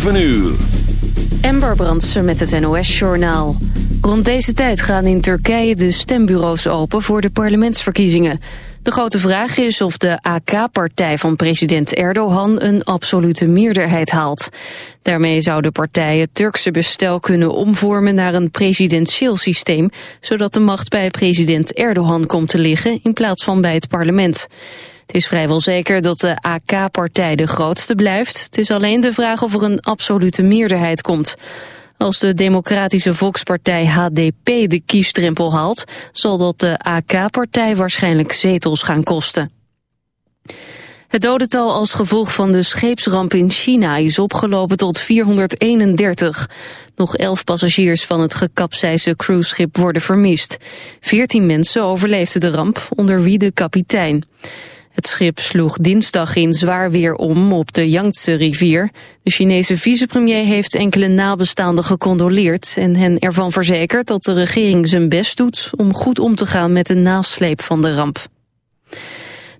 7 uur. Ember Brandsen met het NOS-journaal. Rond deze tijd gaan in Turkije de stembureaus open voor de parlementsverkiezingen. De grote vraag is of de AK-partij van president Erdogan een absolute meerderheid haalt. Daarmee zou de partij het Turkse bestel kunnen omvormen naar een presidentieel systeem, zodat de macht bij president Erdogan komt te liggen in plaats van bij het parlement. Het is vrijwel zeker dat de AK-partij de grootste blijft. Het is alleen de vraag of er een absolute meerderheid komt. Als de Democratische Volkspartij HDP de kiesdrempel haalt... zal dat de AK-partij waarschijnlijk zetels gaan kosten. Het dodental als gevolg van de scheepsramp in China is opgelopen tot 431. Nog elf passagiers van het gekapseisde cruiseschip worden vermist. Veertien mensen overleefden de ramp, onder wie de kapitein. Het schip sloeg dinsdag in zwaar weer om op de Yangtze rivier. De Chinese vicepremier heeft enkele nabestaanden gecondoleerd... en hen ervan verzekerd dat de regering zijn best doet... om goed om te gaan met de nasleep van de ramp.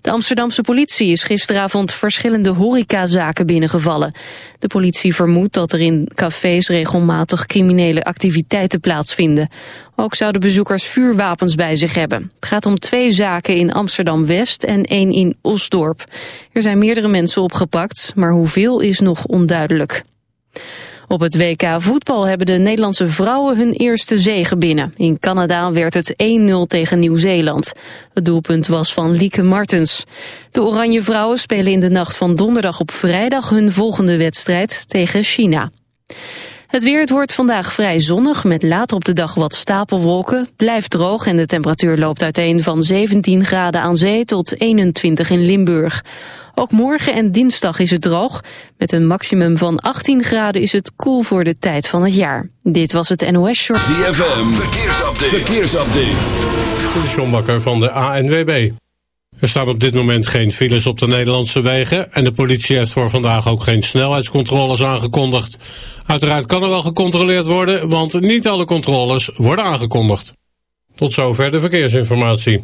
De Amsterdamse politie is gisteravond verschillende horecazaken binnengevallen. De politie vermoedt dat er in cafés regelmatig criminele activiteiten plaatsvinden. Ook zouden bezoekers vuurwapens bij zich hebben. Het gaat om twee zaken in Amsterdam-West en één in Osdorp. Er zijn meerdere mensen opgepakt, maar hoeveel is nog onduidelijk. Op het WK voetbal hebben de Nederlandse vrouwen hun eerste zege binnen. In Canada werd het 1-0 tegen Nieuw-Zeeland. Het doelpunt was van Lieke Martens. De Oranje Vrouwen spelen in de nacht van donderdag op vrijdag hun volgende wedstrijd tegen China. Het weer, het wordt vandaag vrij zonnig met later op de dag wat stapelwolken. Blijft droog en de temperatuur loopt uiteen van 17 graden aan zee tot 21 in Limburg. Ook morgen en dinsdag is het droog. Met een maximum van 18 graden is het koel voor de tijd van het jaar. Dit was het NOS Short. ZFM, verkeersupdate. verkeersupdate. De John Bakker van de ANWB. Er staan op dit moment geen files op de Nederlandse wegen... en de politie heeft voor vandaag ook geen snelheidscontroles aangekondigd. Uiteraard kan er wel gecontroleerd worden... want niet alle controles worden aangekondigd. Tot zover de verkeersinformatie.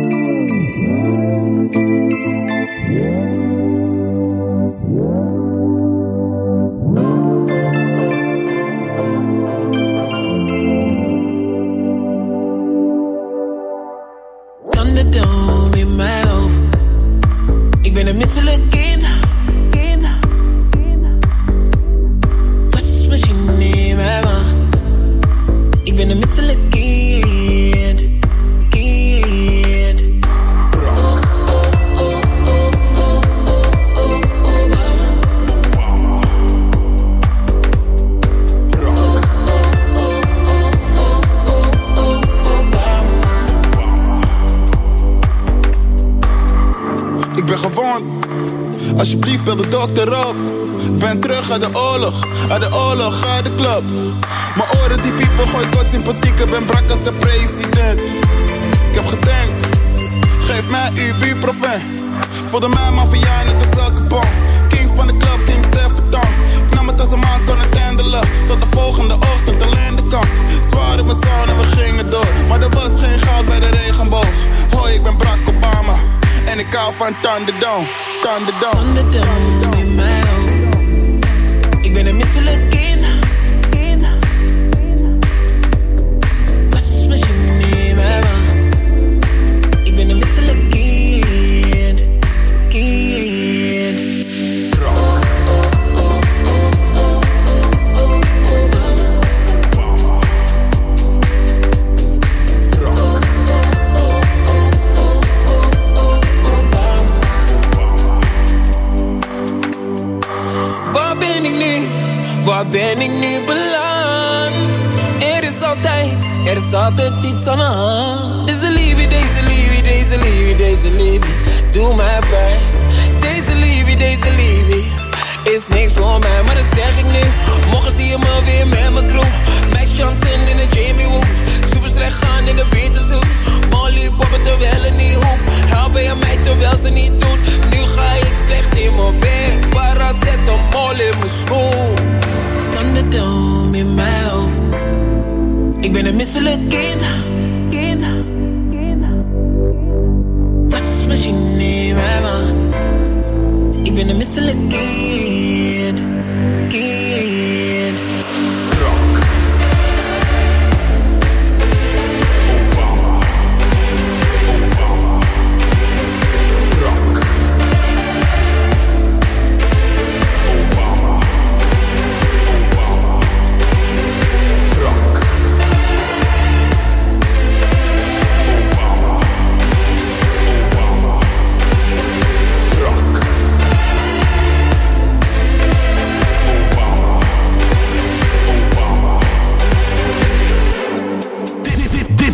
Mijn oren die piepen, gooi kort sympathiek. Ben brak als de president. Ik heb gedenkt. Geef mij uw buurproven. Voelde mij maffia net als elke bom. King van de club, King Stefan. Ik nam het als een man kon het handelen. Tot de volgende ochtend alleen de kant. Zwaar in mijn zon en we gingen door. Maar er was geen goud bij de regenboog. Hoi, ik ben Barack Obama. En ik hou van Thunderdome. Thunderdome. Thunderdome deze liefie. Doe mij pijn. Deze liefie, deze liefie. Is niks voor mij, maar dat zeg ik nu. Morgen zie je me weer met mijn crew. Max Chanten in de Jamie Woo. Super slecht gaan in de Beatleshoek. Molly poppen terwijl het niet hoeft. Helpen je mij terwijl ze niet doet. Nu ga ik slecht in mijn bed. Waar zet een mol in mijn schoen. Thunderdome in mijn hoofd. Ik ben een misselijk. Kind. Wasmachine in mijn maag. Ik ben een misselijk kind. Kind.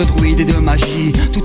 De druides et de magie, tout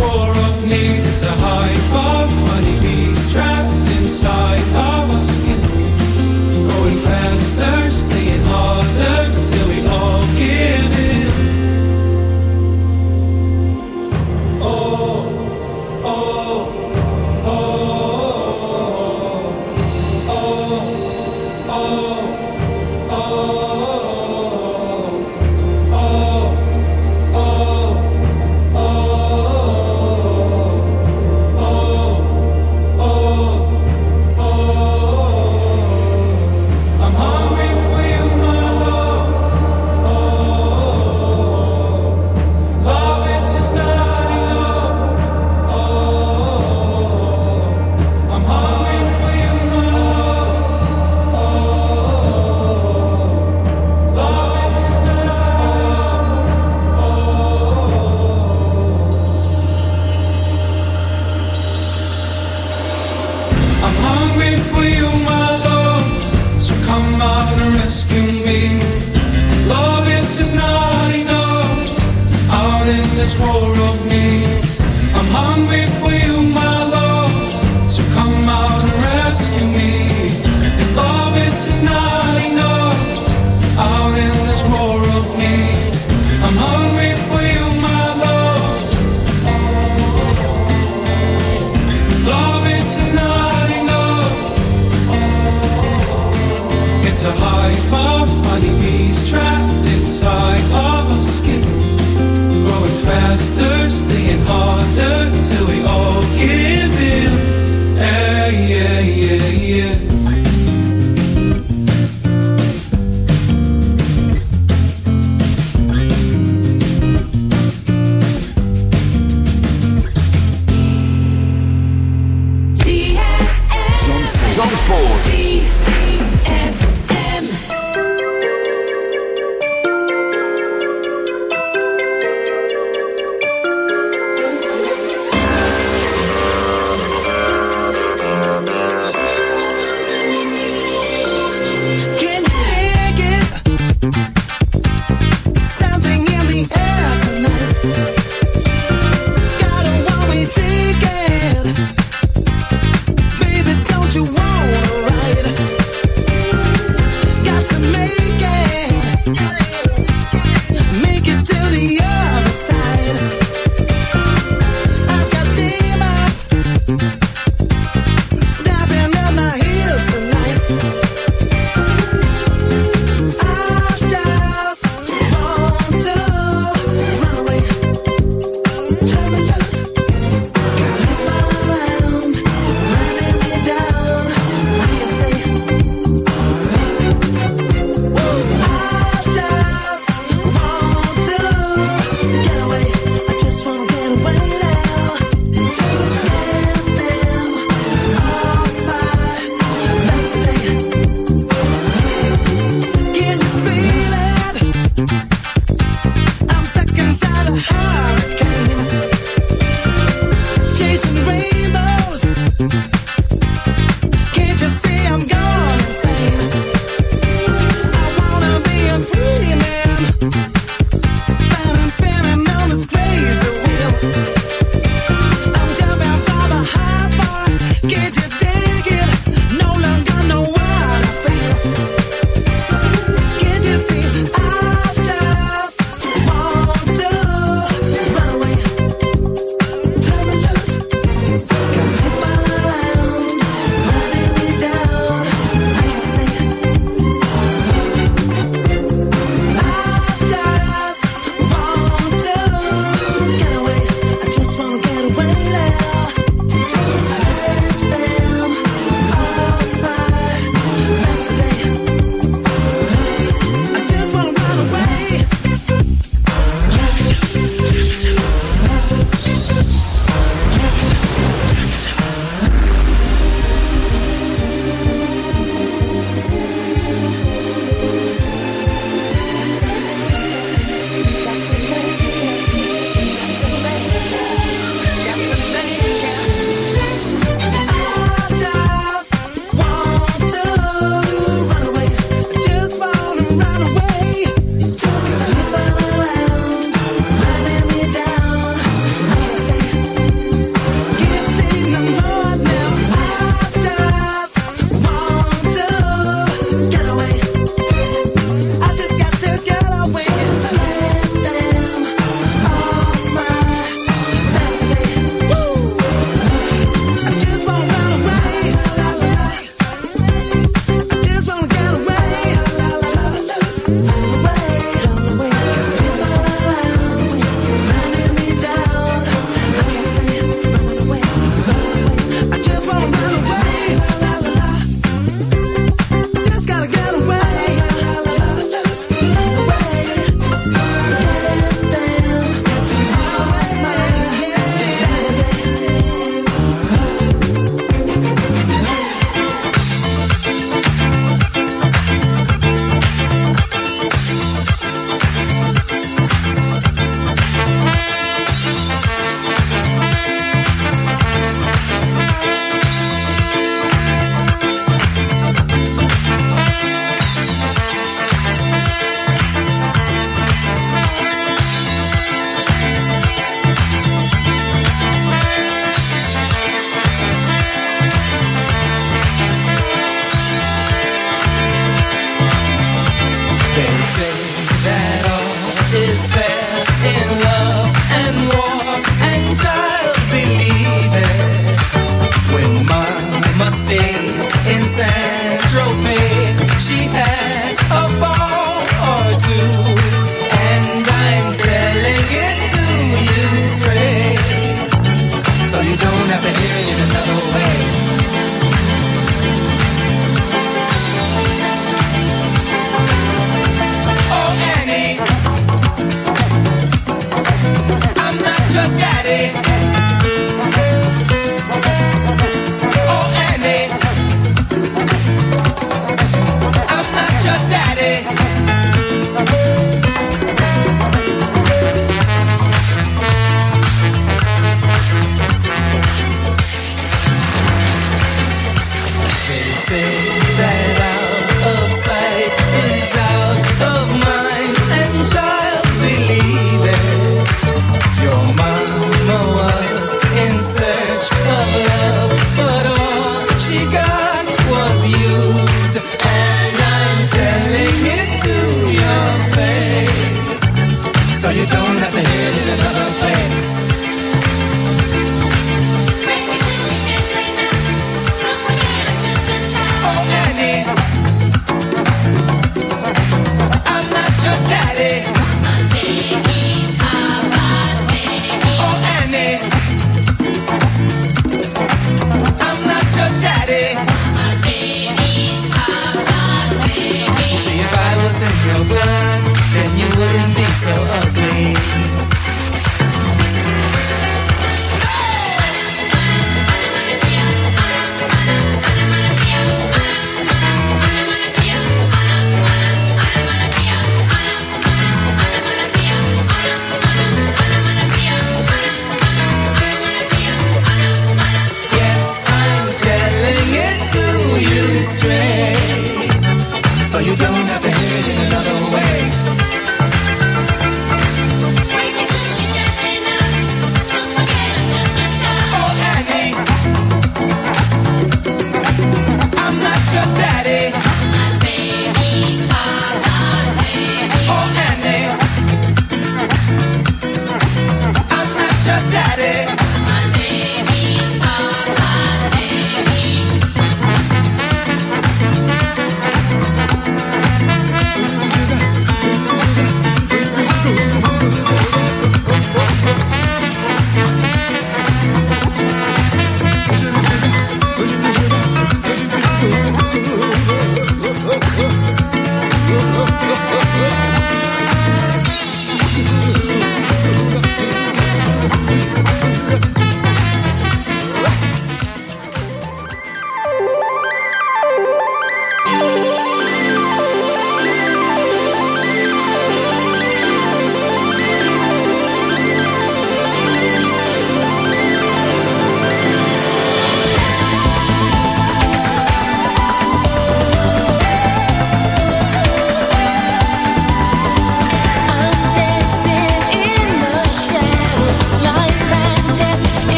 war of needs, it's a high bar.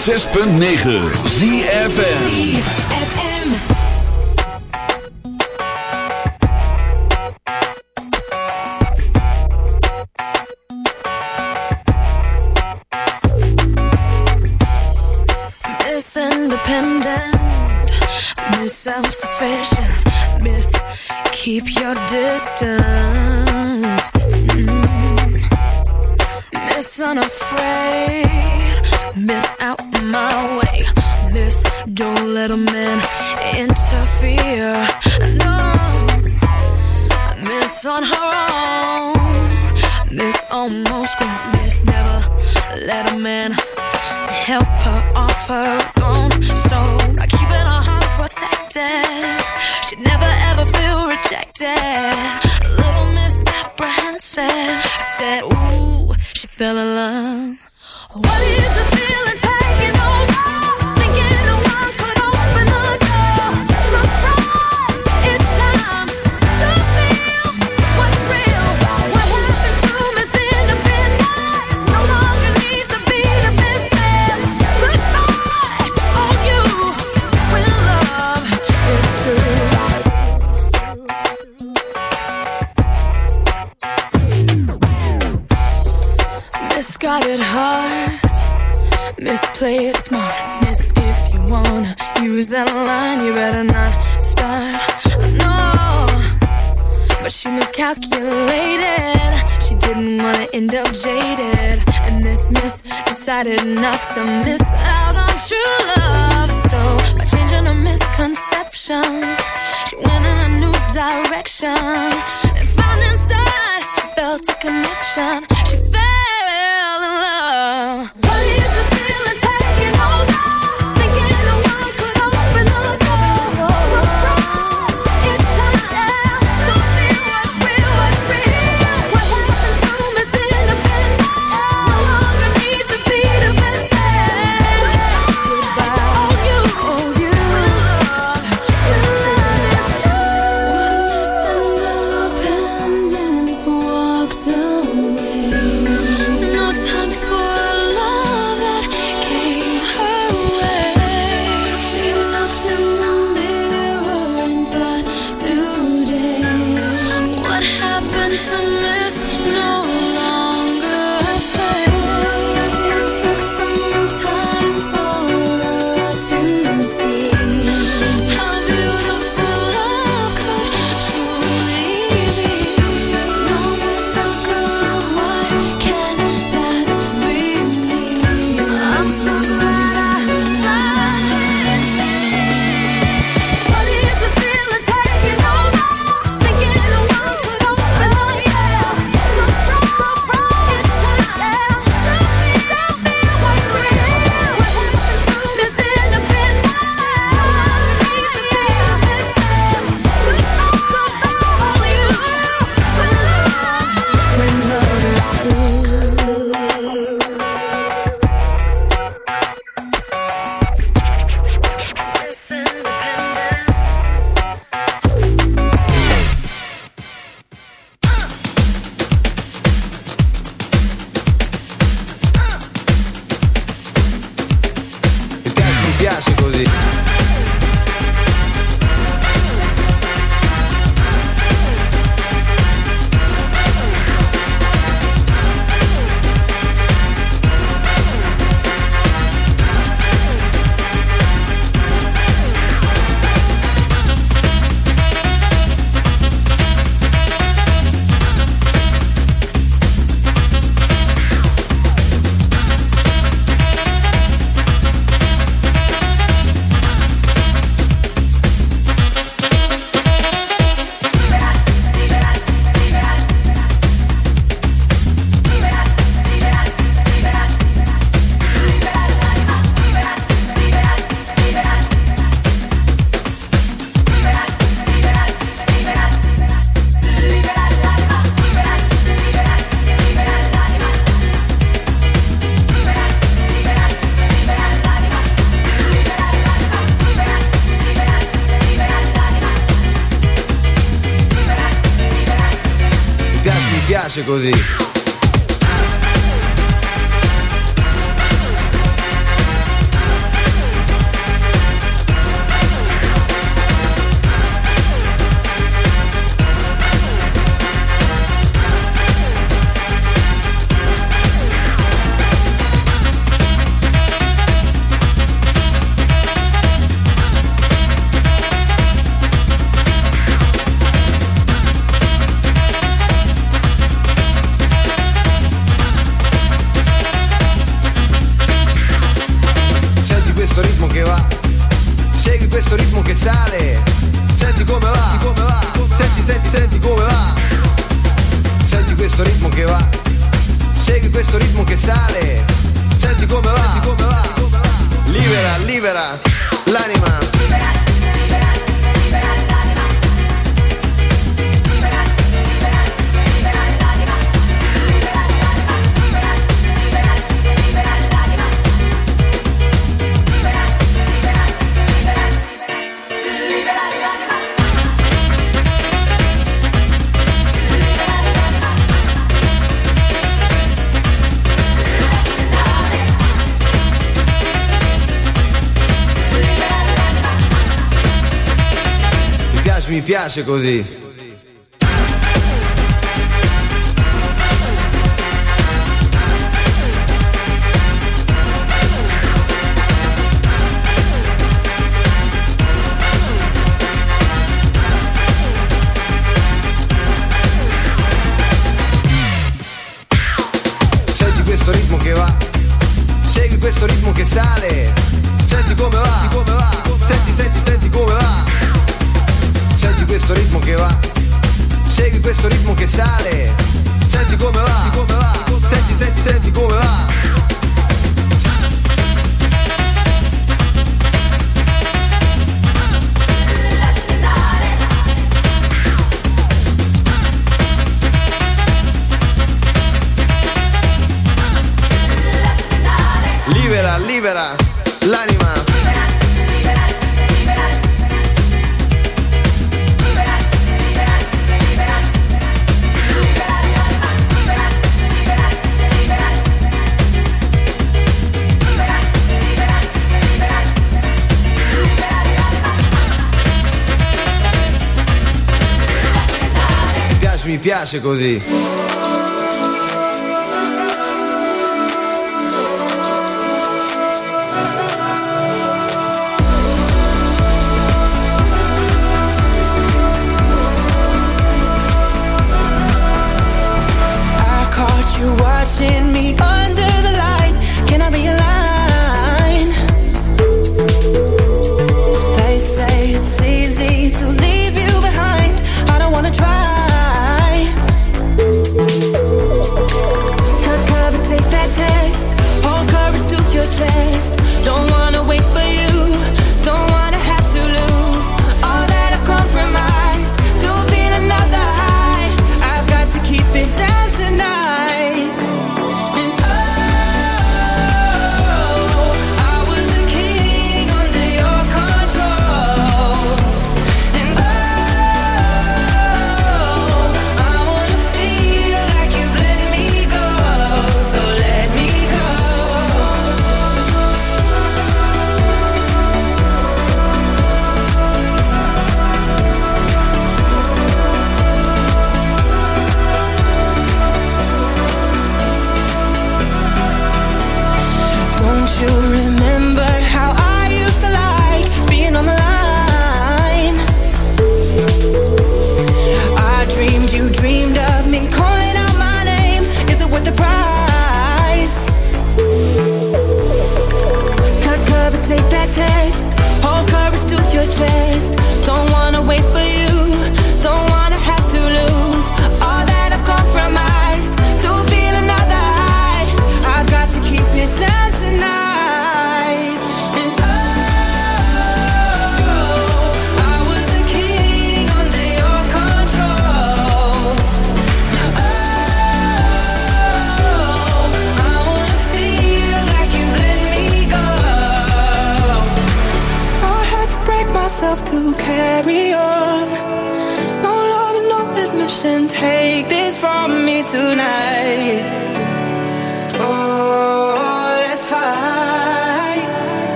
106.9 ZFN calculated. She didn't wanna end up jaded, and this miss decided not to miss out on true love. So by changing her misconception, she went in a new direction and found inside she felt a connection. She fell in love. piace così. libera, libera l'anima. Libera, libera, libera. Libera, libera, libera. Libera l'anima, libera, libera, libera. Libera, libera, libera. Libera l'anima. Piace, mi piace così. don't want